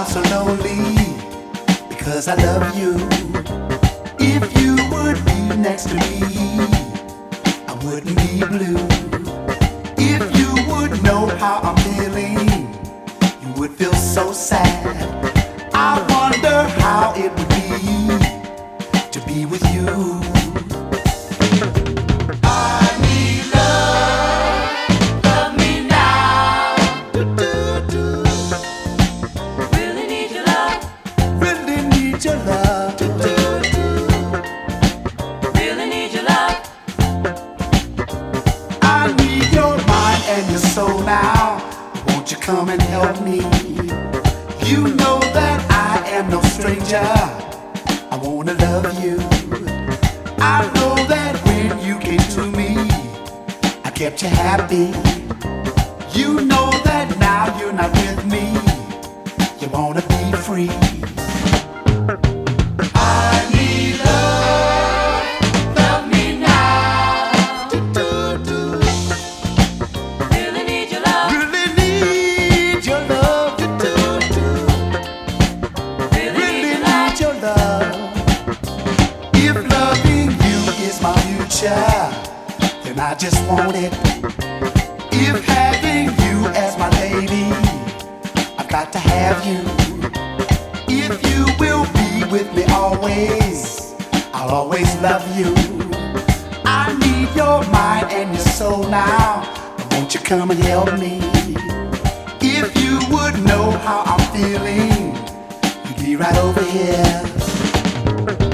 I'm so lonely because I love you. If you would be next to me, I wouldn't be blue. If you would know how I'm feeling, you would feel so sad. Come and help me? You know that I am no stranger. I wanna love you. I know that when you came to me, I kept you happy. You know that now you're not with me. You wanna be free. Then I just want it. If having you as my lady, I've got to have you. If you will be with me always, I'll always love you. I need your mind and your soul now. Won't you come and help me? If you would know how I'm feeling, you'd be right over here.